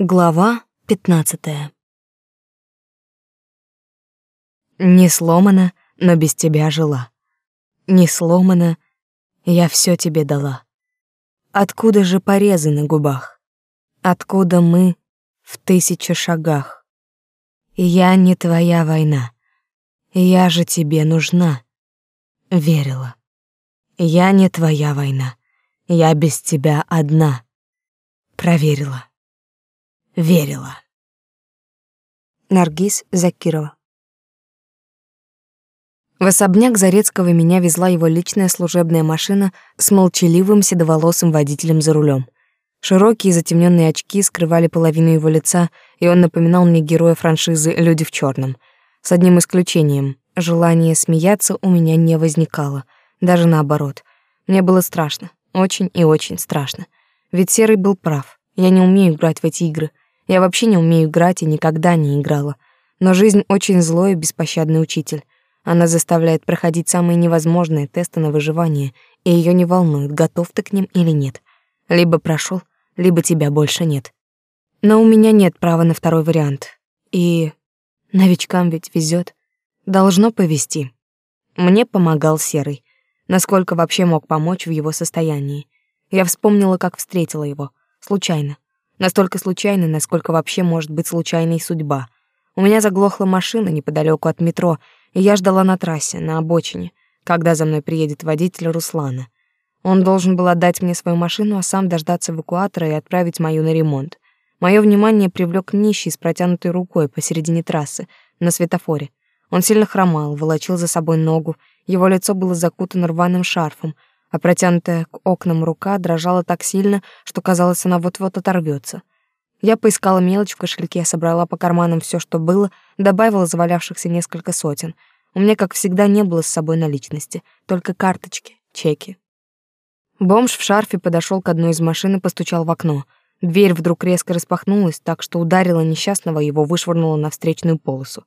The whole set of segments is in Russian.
Глава пятнадцатая. Не сломана, но без тебя жила. Не сломана, я все тебе дала. Откуда же порезы на губах? Откуда мы в тысячи шагах? Я не твоя война. Я же тебе нужна. Верила. Я не твоя война. Я без тебя одна. Проверила верила. Наргиз Закирова В особняк Зарецкого меня везла его личная служебная машина с молчаливым седоволосым водителем за рулем. Широкие затемненные очки скрывали половину его лица, и он напоминал мне героя франшизы «Люди в черном. С одним исключением — желание смеяться у меня не возникало. Даже наоборот. Мне было страшно. Очень и очень страшно. Ведь Серый был прав. Я не умею играть в эти игры — я вообще не умею играть и никогда не играла. Но жизнь очень злой и беспощадный учитель. Она заставляет проходить самые невозможные тесты на выживание, и ее не волнует, готов ты к ним или нет. Либо прошел, либо тебя больше нет. Но у меня нет права на второй вариант. И новичкам ведь везет. Должно повезти. Мне помогал Серый. Насколько вообще мог помочь в его состоянии. Я вспомнила, как встретила его. Случайно. Настолько случайно, насколько вообще может быть случайной судьба. У меня заглохла машина неподалеку от метро, и я ждала на трассе, на обочине, когда за мной приедет водитель Руслана. Он должен был отдать мне свою машину, а сам дождаться эвакуатора и отправить мою на ремонт. Мое внимание привлек нищий с протянутой рукой посередине трассы, на светофоре. Он сильно хромал, волочил за собой ногу, его лицо было закутано рваным шарфом, а протянутая к окнам рука дрожала так сильно, что казалось, она вот-вот оторвется. Я поискала мелочь в кошельке, собрала по карманам все, что было, добавила завалявшихся несколько сотен. У меня, как всегда, не было с собой наличности, только карточки, чеки. Бомж в шарфе подошел к одной из машин и постучал в окно. Дверь вдруг резко распахнулась, так что ударила несчастного и его вышвырнуло на встречную полосу.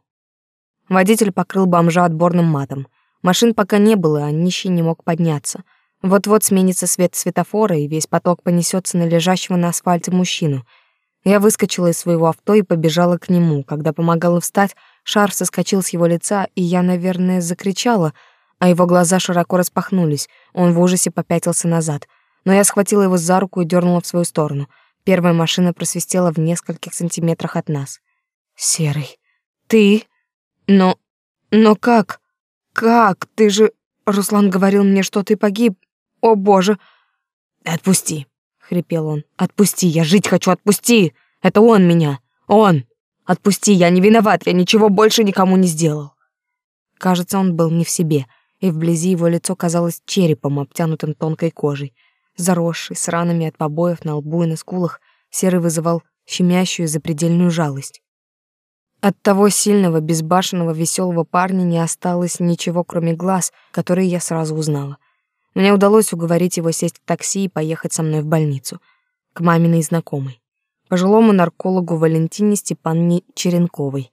Водитель покрыл бомжа отборным матом. Машин пока не было, а нищий не мог подняться — вот-вот сменится свет светофора, и весь поток понесется на лежащего на асфальте мужчину. Я выскочила из своего авто и побежала к нему. Когда помогала встать, шар соскочил с его лица, и я, наверное, закричала, а его глаза широко распахнулись. Он в ужасе попятился назад. Но я схватила его за руку и дернула в свою сторону. Первая машина просвистела в нескольких сантиметрах от нас. «Серый, ты? Но... но как? Как? Ты же... Руслан говорил мне, что ты погиб. О, боже. Отпусти, хрипел он. Отпусти, я жить хочу, отпусти. Это он меня. Он. Отпусти, я не виноват, я ничего больше никому не сделал. Кажется, он был не в себе, и вблизи его лицо казалось черепом, обтянутым тонкой кожей. Заросший, с ранами от побоев на лбу и на скулах, серый вызывал щемящую запредельную жалость. От того сильного, безбашенного, веселого парня не осталось ничего, кроме глаз, которые я сразу узнала. Мне удалось уговорить его сесть в такси и поехать со мной в больницу, к маминой знакомой, пожилому наркологу Валентине Степановне Черенковой.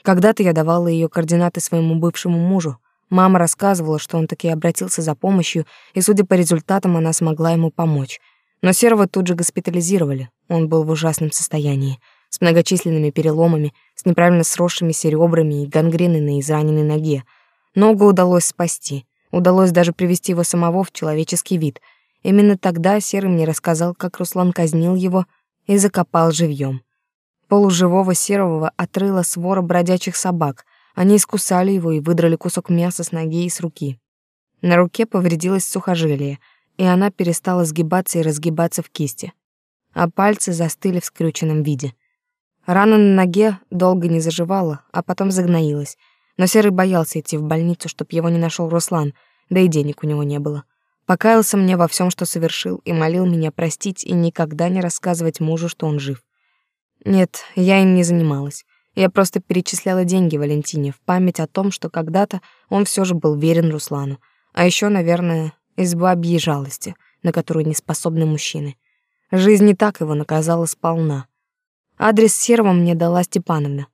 Когда-то я давала ее координаты своему бывшему мужу. Мама рассказывала, что он таки обратился за помощью, и, судя по результатам, она смогла ему помочь. Но Серого тут же госпитализировали. Он был в ужасном состоянии, с многочисленными переломами, с неправильно сросшимися ребрами и гангреной на израненной ноге. Ногу удалось спасти — Удалось даже привести его самого в человеческий вид. Именно тогда Серый мне рассказал, как Руслан казнил его и закопал живьем. Полуживого Серого отрыла свора бродячих собак. Они искусали его и выдрали кусок мяса с ноги и с руки. На руке повредилось сухожилие, и она перестала сгибаться и разгибаться в кисти. А пальцы застыли в скрюченном виде. Рана на ноге долго не заживала, а потом загноилась — но Серый боялся идти в больницу, чтоб его не нашел Руслан, да и денег у него не было. Покаялся мне во всем, что совершил, и молил меня простить и никогда не рассказывать мужу, что он жив. Нет, я им не занималась. Я просто перечисляла деньги Валентине в память о том, что когда-то он все же был верен Руслану. А еще, наверное, из бабьей жалости, на которую не способны мужчины. Жизнь не так его наказала сполна. Адрес Серого мне дала Степановна.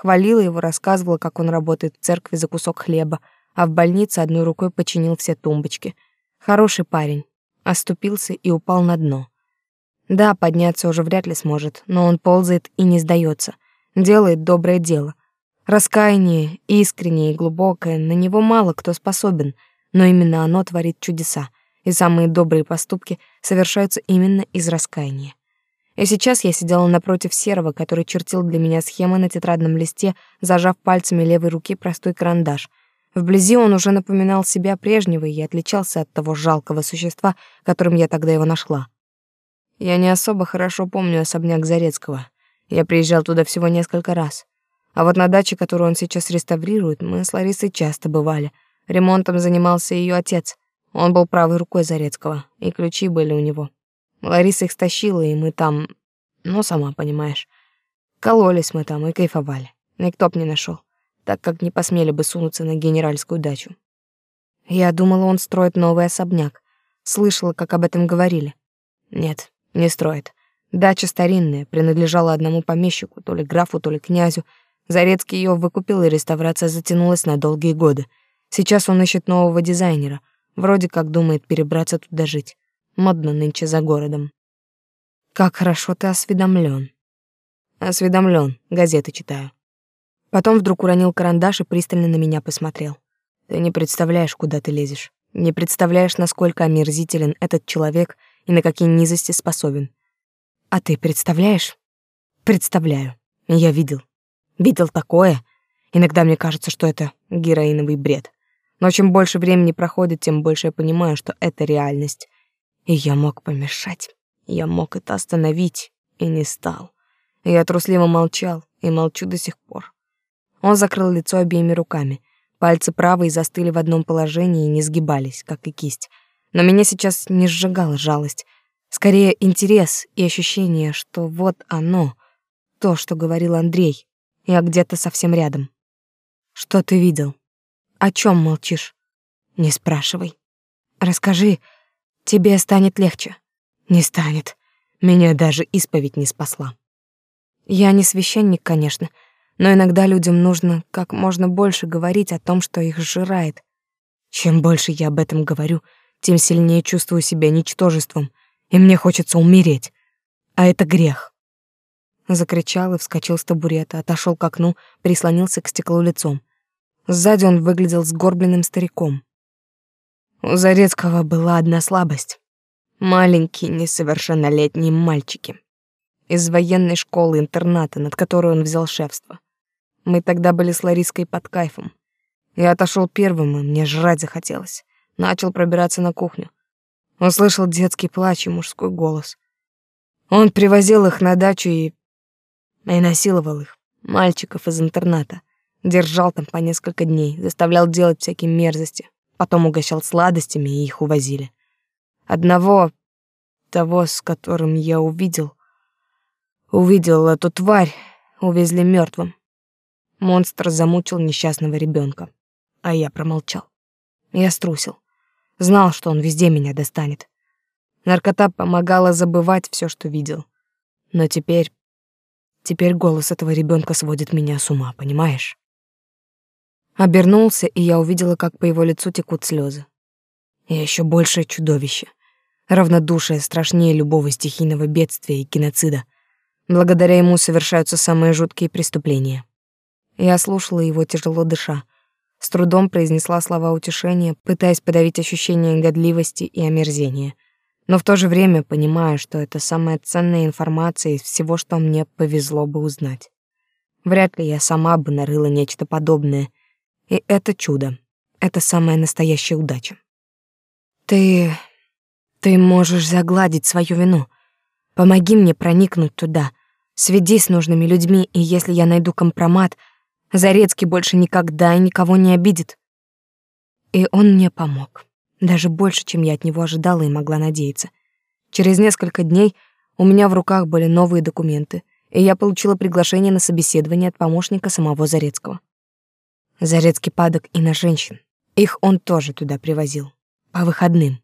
Хвалила его, рассказывала, как он работает в церкви за кусок хлеба, а в больнице одной рукой починил все тумбочки. Хороший парень. Оступился и упал на дно. Да, подняться уже вряд ли сможет, но он ползает и не сдается, делает доброе дело. Раскаяние, искреннее и глубокое, на него мало кто способен, но именно оно творит чудеса, и самые добрые поступки совершаются именно из раскаяния. И сейчас я сидела напротив Серого, который чертил для меня схемы на тетрадном листе, зажав пальцами левой руки простой карандаш. Вблизи он уже напоминал себя прежнего и отличался от того жалкого существа, которым я тогда его нашла. Я не особо хорошо помню особняк Зарецкого. Я приезжал туда всего несколько раз. А вот на даче, которую он сейчас реставрирует, мы с Ларисой часто бывали. Ремонтом занимался ее отец. Он был правой рукой Зарецкого, и ключи были у него. Лариса их стащила, и мы там, ну, сама понимаешь. Кололись мы там и кайфовали. Никто б не нашел, так как не посмели бы сунуться на генеральскую дачу. Я думала, он строит новый особняк. Слышала, как об этом говорили. Нет, не строит. Дача старинная, принадлежала одному помещику, то ли графу, то ли князю. Зарецкий ее выкупил, и реставрация затянулась на долгие годы. Сейчас он ищет нового дизайнера. Вроде как думает перебраться туда жить. Модно нынче за городом. Как хорошо ты осведомлен. Осведомлен, газеты читаю. Потом вдруг уронил карандаш и пристально на меня посмотрел. Ты не представляешь, куда ты лезешь. Не представляешь, насколько омерзителен этот человек и на какие низости способен. А ты представляешь? Представляю. Я видел. Видел такое. Иногда мне кажется, что это героиновый бред. Но чем больше времени проходит, тем больше я понимаю, что это реальность. И я мог помешать. Я мог это остановить, и не стал. Я трусливо молчал, и молчу до сих пор. Он закрыл лицо обеими руками. Пальцы правой застыли в одном положении и не сгибались, как и кисть. Но меня сейчас не сжигала жалость. Скорее, интерес и ощущение, что вот оно, то, что говорил Андрей. Я где-то совсем рядом. Что ты видел? О чем молчишь? Не спрашивай. Расскажи, тебе станет легче. Не станет. Меня даже исповедь не спасла. Я не священник, конечно, но иногда людям нужно как можно больше говорить о том, что их сжирает. Чем больше я об этом говорю, тем сильнее чувствую себя ничтожеством, и мне хочется умереть. А это грех. Закричал и вскочил с табурета, отошел к окну, прислонился к стеклу лицом. Сзади он выглядел сгорбленным стариком. У Зарецкого была одна слабость. Маленькие несовершеннолетние мальчики. Из военной школы-интерната, над которой он взял шефство. Мы тогда были с Лариской под кайфом. Я отошел первым, и мне жрать захотелось. Начал пробираться на кухню. Услышал детский плач и мужской голос. Он привозил их на дачу и... и насиловал их, мальчиков из интерната. Держал там по несколько дней, заставлял делать всякие мерзости. Потом угощал сладостями, и их увозили. Одного, того, с которым я увидел, увидел эту тварь, увезли мертвым. Монстр замучил несчастного ребенка, а я промолчал. Я струсил. Знал, что он везде меня достанет. Наркота помогала забывать все, что видел. Но теперь... Теперь голос этого ребенка сводит меня с ума, понимаешь? Обернулся, и я увидела, как по его лицу текут слезы. Я еще большее чудовище. Равнодушие страшнее любого стихийного бедствия и геноцида. Благодаря ему совершаются самые жуткие преступления. Я слушала его, тяжело дыша. С трудом произнесла слова утешения, пытаясь подавить ощущение годливости и омерзения. Но в то же время понимая, что это самая ценная информация из всего, что мне повезло бы узнать. Вряд ли я сама бы нарыла нечто подобное — и это чудо. Это самая настоящая удача. Ты... ты можешь загладить свою вину. Помоги мне проникнуть туда. Сведи с нужными людьми, и если я найду компромат, Зарецкий больше никогда и никого не обидит. И он мне помог. Даже больше, чем я от него ожидала и могла надеяться. Через несколько дней у меня в руках были новые документы, и я получила приглашение на собеседование от помощника самого Зарецкого. Зарецкий падок и на женщин. Их он тоже туда привозил. По выходным.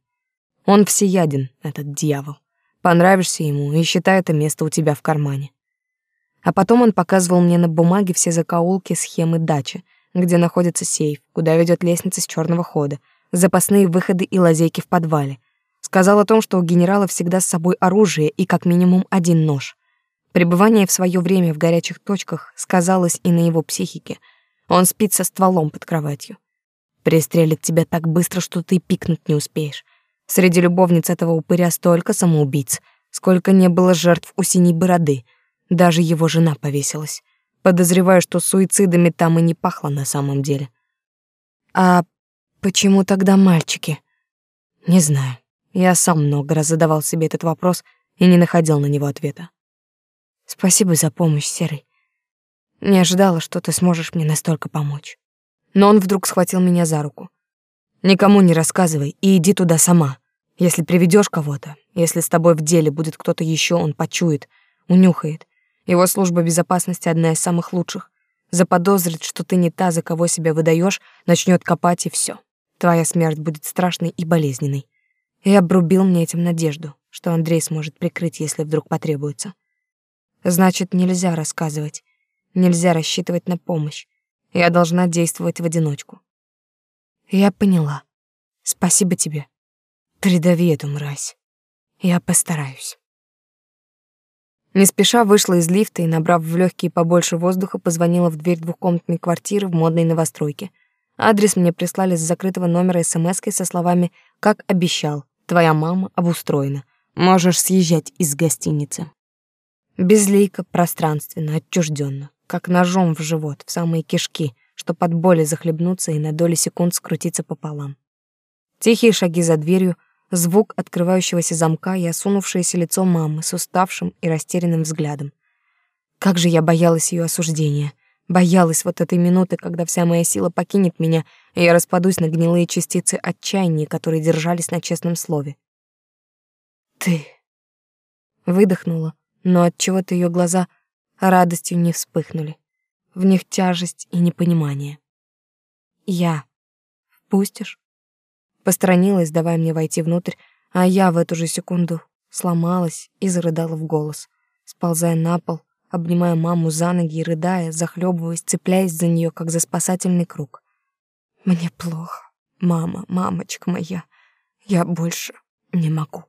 Он всеяден, этот дьявол. Понравишься ему и считай это место у тебя в кармане. А потом он показывал мне на бумаге все закоулки схемы дачи, где находится сейф, куда ведет лестница с черного хода, запасные выходы и лазейки в подвале. Сказал о том, что у генерала всегда с собой оружие и как минимум один нож. Пребывание в свое время в горячих точках сказалось и на его психике. Он спит со стволом под кроватью. Пристрелит тебя так быстро, что ты пикнуть не успеешь. Среди любовниц этого упыря столько самоубийц, сколько не было жертв у синей бороды. Даже его жена повесилась. Подозреваю, что суицидами там и не пахло на самом деле. А почему тогда мальчики? Не знаю. Я сам много раз задавал себе этот вопрос и не находил на него ответа. Спасибо за помощь, Серый. Не ожидала, что ты сможешь мне настолько помочь. Но он вдруг схватил меня за руку. Никому не рассказывай и иди туда сама. Если приведешь кого-то, если с тобой в деле будет кто-то еще, он почует, унюхает. Его служба безопасности одна из самых лучших. Заподозрит, что ты не та, за кого себя выдаешь, начнет копать и все. Твоя смерть будет страшной и болезненной и обрубил мне этим надежду, что Андрей сможет прикрыть, если вдруг потребуется. Значит, нельзя рассказывать, нельзя рассчитывать на помощь. Я должна действовать в одиночку. Я поняла. Спасибо тебе. Придави эту мразь. Я постараюсь. Не спеша вышла из лифта и, набрав в легкие побольше воздуха, позвонила в дверь двухкомнатной квартиры в модной новостройке. Адрес мне прислали с закрытого номера смс со словами «Как обещал, Твоя мама обустроена. Можешь съезжать из гостиницы. Безлейко, пространственно, отчужденно, как ножом в живот, в самые кишки, что под боли захлебнуться и на доли секунд скрутиться пополам. Тихие шаги за дверью, звук открывающегося замка и осунувшееся лицо мамы с уставшим и растерянным взглядом. Как же я боялась ее осуждения. Боялась вот этой минуты, когда вся моя сила покинет меня, и я распадусь на гнилые частицы отчаяния, которые держались на честном слове. Ты выдохнула, но от чего-то ее глаза радостью не вспыхнули. В них тяжесть и непонимание. Я. Впустишь? Посторонилась, давая мне войти внутрь, а я в эту же секунду сломалась и зарыдала в голос, сползая на пол, обнимая маму за ноги и рыдая, захлебываясь, цепляясь за нее, как за спасательный круг. «Мне плохо, мама, мамочка моя, я больше не могу».